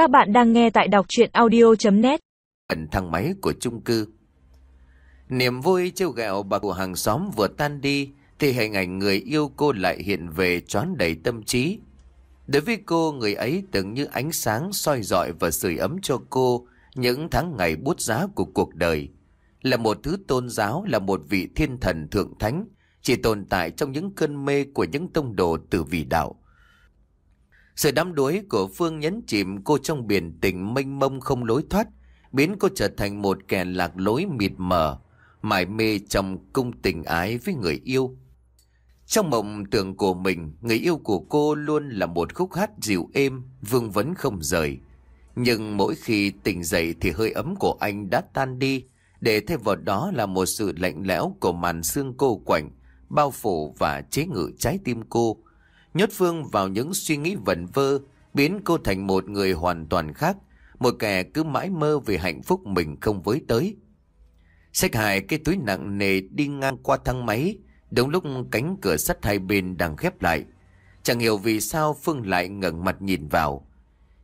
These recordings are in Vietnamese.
Các bạn đang nghe tại đọc chuyện audio.net ẩn thang máy của chung cư. Niềm vui trêu ghẹo bà của hàng xóm vừa tan đi thì hình ảnh người yêu cô lại hiện về choán đầy tâm trí. Đối với cô, người ấy tưởng như ánh sáng soi dọi và sưởi ấm cho cô những tháng ngày bút giá của cuộc đời. Là một thứ tôn giáo, là một vị thiên thần thượng thánh, chỉ tồn tại trong những cơn mê của những tông đồ từ vị đạo. Sự đắm đuối của Phương nhấn chìm cô trong biển tình mênh mông không lối thoát, biến cô trở thành một kẻ lạc lối mịt mờ, mải mê trong cung tình ái với người yêu. Trong mộng tưởng của mình, người yêu của cô luôn là một khúc hát dịu êm, vương vấn không rời. Nhưng mỗi khi tỉnh dậy thì hơi ấm của anh đã tan đi, để thay vào đó là một sự lạnh lẽo của màn xương cô quạnh, bao phủ và chế ngự trái tim cô. Nhốt Phương vào những suy nghĩ vẩn vơ, biến cô thành một người hoàn toàn khác, một kẻ cứ mãi mơ về hạnh phúc mình không với tới. Xách hài cái túi nặng nề đi ngang qua thang máy, đúng lúc cánh cửa sắt hai bên đang khép lại. Chẳng hiểu vì sao Phương lại ngẩng mặt nhìn vào.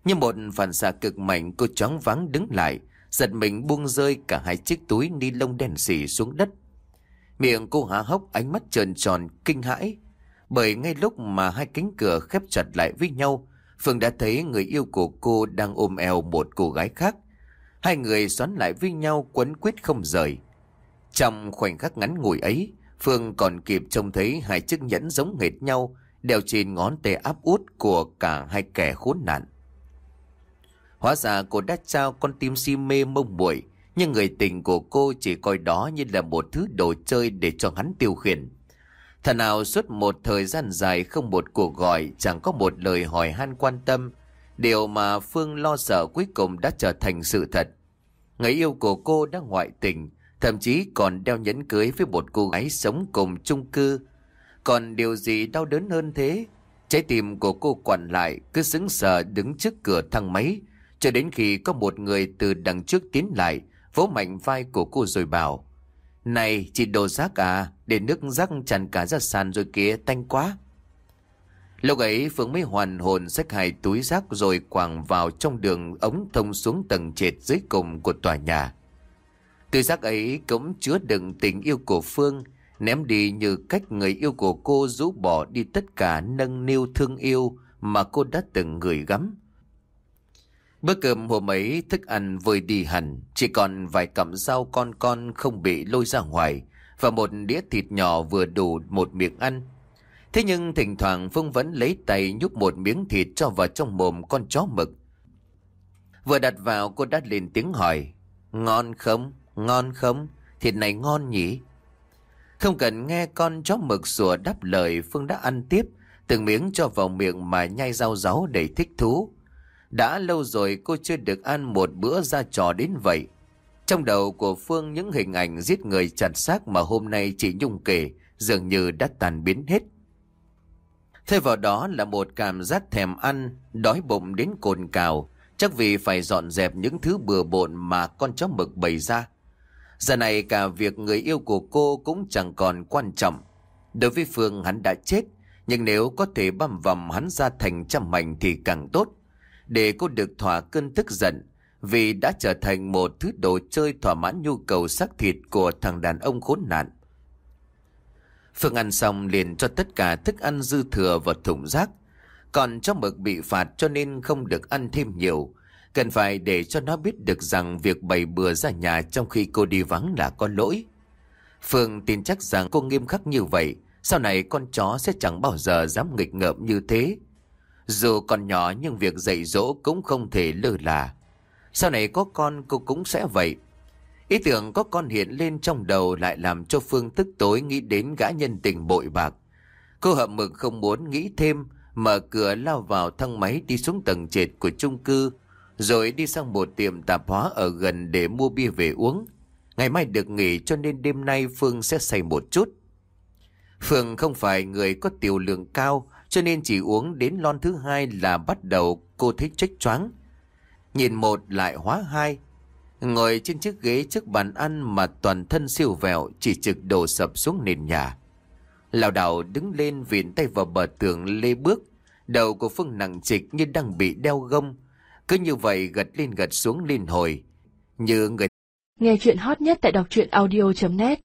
Như một phản xạ cực mạnh cô choáng váng đứng lại, giật mình buông rơi cả hai chiếc túi ni lông đen xỉ xuống đất. Miệng cô há hốc ánh mắt tròn tròn kinh hãi, bởi ngay lúc mà hai cánh cửa khép chặt lại với nhau, Phương đã thấy người yêu của cô đang ôm eo một cô gái khác. Hai người xoắn lại với nhau quấn quyết không rời. Trong khoảnh khắc ngắn ngủi ấy, Phương còn kịp trông thấy hai chiếc nhẫn giống hệt nhau đeo trên ngón tay áp út của cả hai kẻ khốn nạn. Hóa ra cô đã trao con tim si mê mông muội nhưng người tình của cô chỉ coi đó như là một thứ đồ chơi để cho hắn tiêu khiển. Thần nào suốt một thời gian dài không một cuộc gọi, chẳng có một lời hỏi han quan tâm. Điều mà Phương lo sợ cuối cùng đã trở thành sự thật. Người yêu của cô đã ngoại tình, thậm chí còn đeo nhẫn cưới với một cô gái sống cùng chung cư. Còn điều gì đau đớn hơn thế? Trái tim của cô quặn lại, cứ sững sờ đứng trước cửa thang máy, cho đến khi có một người từ đằng trước tiến lại, vỗ mạnh vai của cô rồi bảo. Này, chị đồ rác à, để nước rác tràn cả ra sàn rồi kia tanh quá. Lúc ấy Phương mới hoàn hồn xách hai túi rác rồi quàng vào trong đường ống thông xuống tầng trệt dưới cùng của tòa nhà. Túi rác ấy cũng chứa đựng tình yêu của Phương, ném đi như cách người yêu của cô rũ bỏ đi tất cả nâng niu thương yêu mà cô đã từng gửi gắm. Bữa cơm hôm ấy thức ăn vơi đi hẳn, chỉ còn vài cọng rau con con không bị lôi ra ngoài và một đĩa thịt nhỏ vừa đủ một miệng ăn. Thế nhưng thỉnh thoảng Phương vẫn lấy tay nhúc một miếng thịt cho vào trong mồm con chó mực. Vừa đặt vào cô đã lên tiếng hỏi, ngon không, ngon không, thịt này ngon nhỉ? Không cần nghe con chó mực sủa đáp lời Phương đã ăn tiếp, từng miếng cho vào miệng mà nhai rau ráu đầy thích thú. Đã lâu rồi cô chưa được ăn một bữa ra trò đến vậy. Trong đầu của Phương những hình ảnh giết người chặt xác mà hôm nay chị Nhung kể dường như đã tàn biến hết. Thay vào đó là một cảm giác thèm ăn, đói bụng đến cồn cào, chắc vì phải dọn dẹp những thứ bừa bộn mà con chó mực bày ra. Giờ này cả việc người yêu của cô cũng chẳng còn quan trọng. Đối với Phương hắn đã chết, nhưng nếu có thể băm vằm hắn ra thành trăm mảnh thì càng tốt để cô được thỏa cơn tức giận vì đã trở thành một thứ đồ chơi thỏa mãn nhu cầu xác thịt của thằng đàn ông khốn nạn. Phương ăn xong liền cho tất cả thức ăn dư thừa vào thùng rác. Còn cho mực bị phạt cho nên không được ăn thêm nhiều. Cần phải để cho nó biết được rằng việc bày bừa ra nhà trong khi cô đi vắng là có lỗi. Phương tin chắc rằng cô nghiêm khắc như vậy, sau này con chó sẽ chẳng bao giờ dám nghịch ngợm như thế. Dù còn nhỏ nhưng việc dạy dỗ cũng không thể lơ là. Sau này có con cô cũng sẽ vậy. Ý tưởng có con hiện lên trong đầu lại làm cho Phương tức tối nghĩ đến gã nhân tình bội bạc. Cô hậm mực không muốn nghĩ thêm, mở cửa lao vào thang máy đi xuống tầng trệt của chung cư, rồi đi sang một tiệm tạp hóa ở gần để mua bia về uống. Ngày mai được nghỉ cho nên đêm nay Phương sẽ say một chút. Phương không phải người có tiểu lượng cao, cho nên chỉ uống đến lon thứ hai là bắt đầu cô thấy trách choáng. Nhìn một lại hóa hai. Ngồi trên chiếc ghế trước bàn ăn mà toàn thân siêu vẹo, chỉ trực đổ sập xuống nền nhà. Lào đảo đứng lên viện tay vào bờ tường lê bước. Đầu của Phương nặng trịch như đang bị đeo gông. Cứ như vậy gật lên gật xuống liên hồi. Như người Nghe chuyện hot nhất tại đọc truyện audio.net